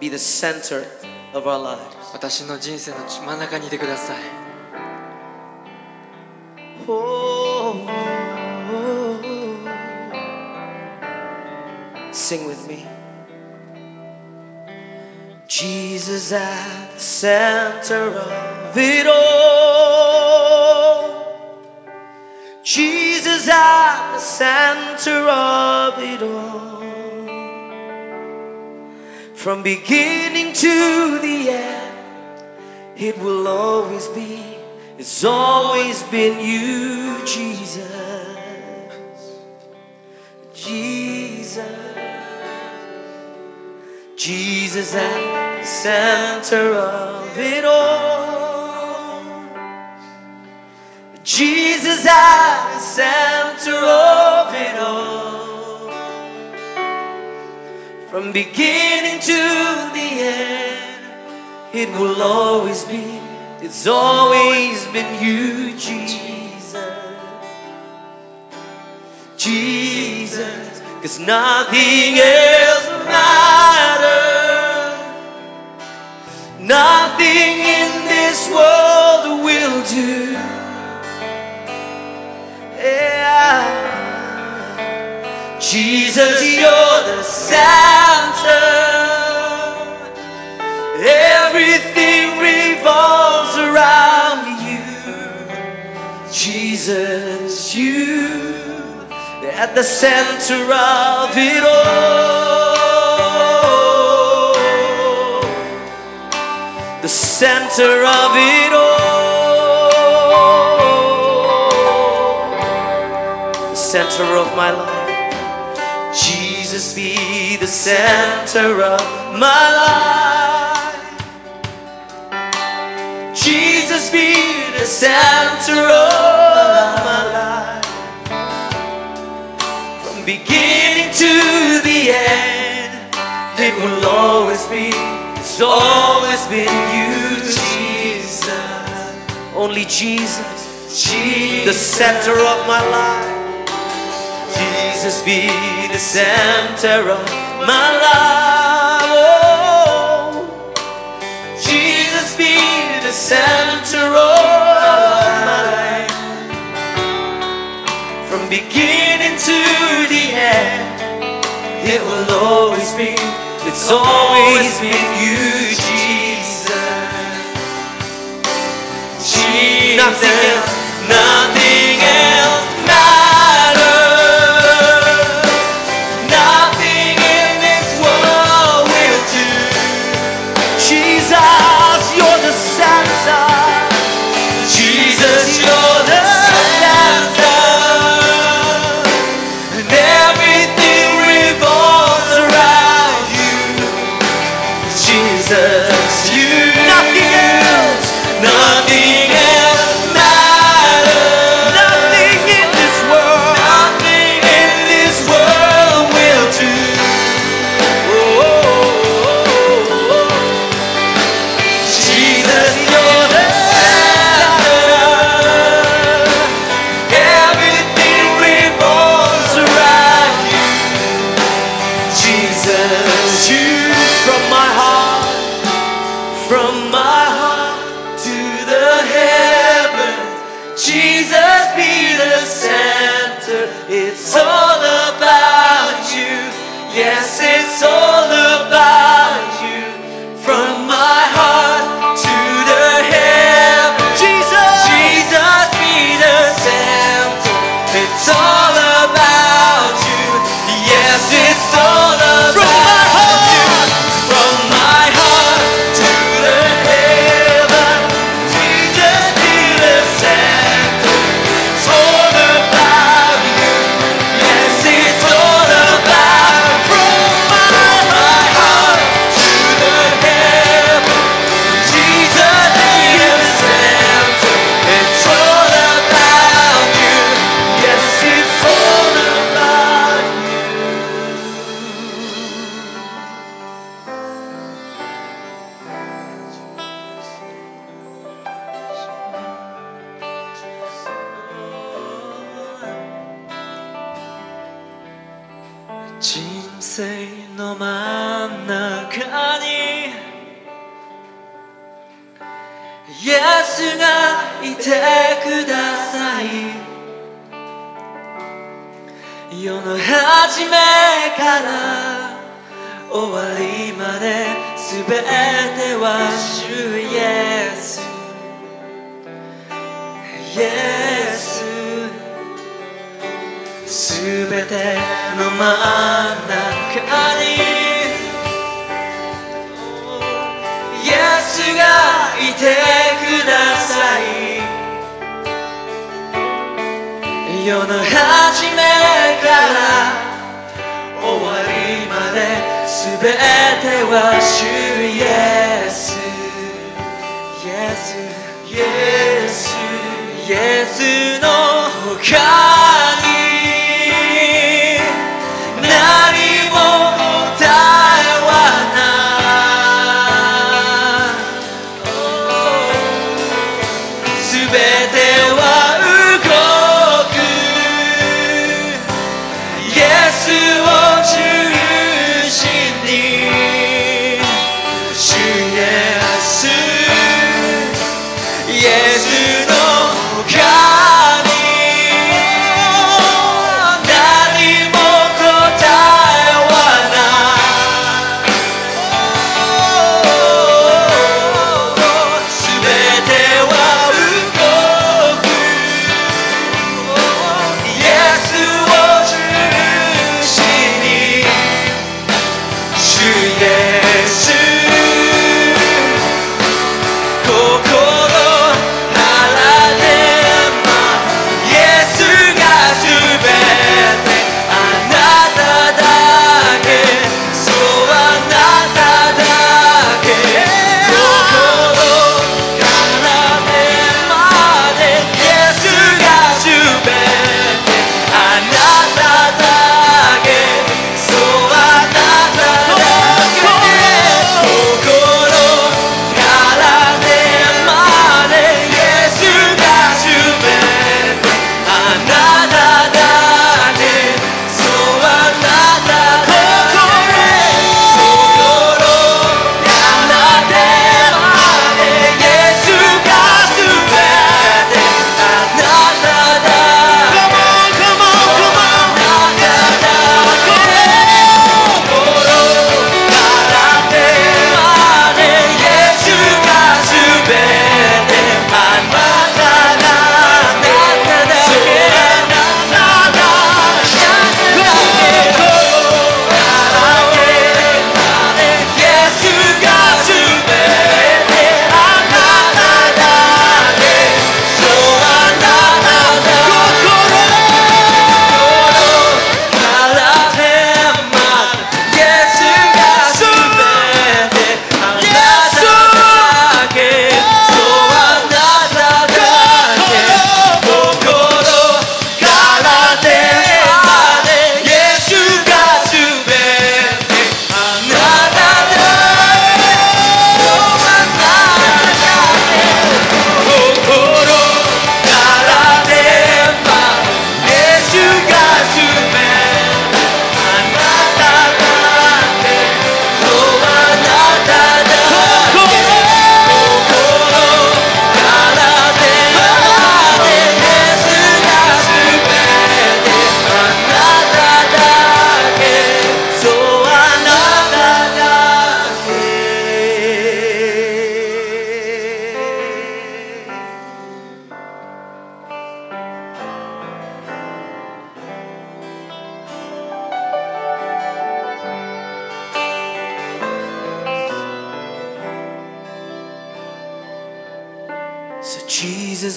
be the center of our lives. 私の人生の真ん中にいてください Oh, sing with me. Jesus at the center of it all. Jesus at the center of it all. From beginning to the end, it will always be. It's always been you, Jesus. Jesus. Jesus at the center of it all. Jesus at the center of it all. From beginning to the end, it will always be. It's always been you, Jesus. Jesus, cause nothing else matters. Nothing in this world will do. Yeah. Jesus, you're the Everything revolves around you. Jesus, you at the center of it all. The center of it all. The center of my life. Jesus be the center of my life. Jesus be the center of my life. From beginning to the end, it will always be, it's always been you, Jesus. Only Jesus, Jesus, the center of my life. Jesus be the center of my Jesus be the center of my life. From beginning to the end, it will always be, it's always been you, 人生の真ん中にイエスがいてください。世の初めから終わりまで全ては主イエス。イエスすべての真ん中にイエスがいてください世の初めから終わりまですべては主イエスイエスイエスイエスの他 yes.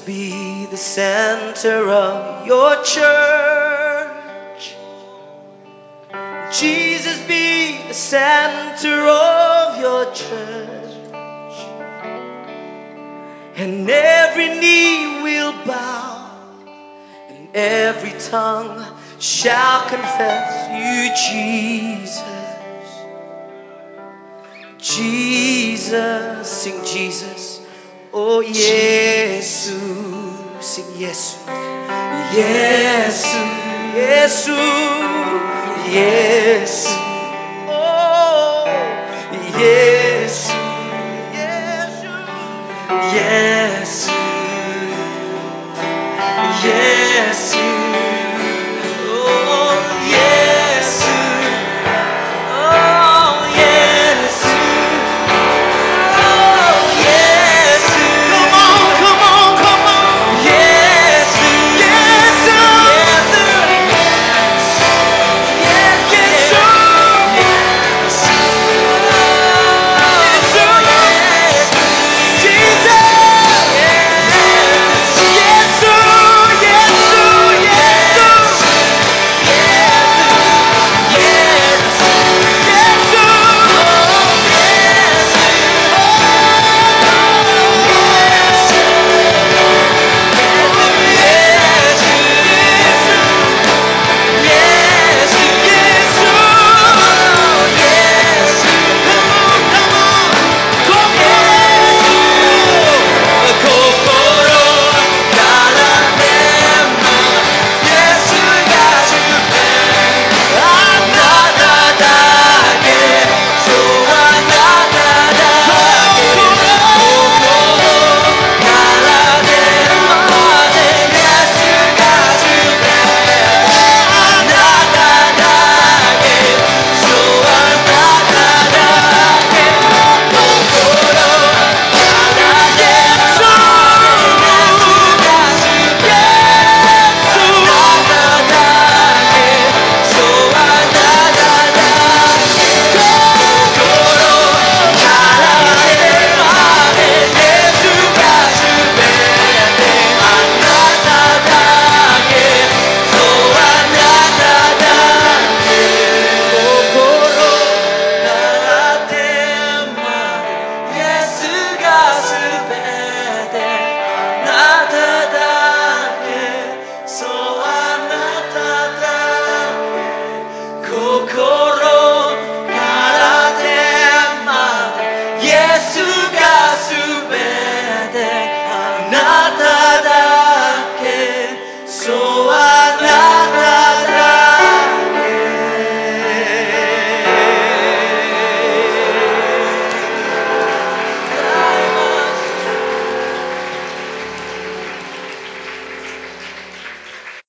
be the center of your church. Jesus be the center of your church. And every knee will bow, and every tongue shall confess you, Jesus. Jesus, sing Jesus. Oh, Jesus, sim, Jesus, Jesus, Jesus, Jesus, oh, Jesus.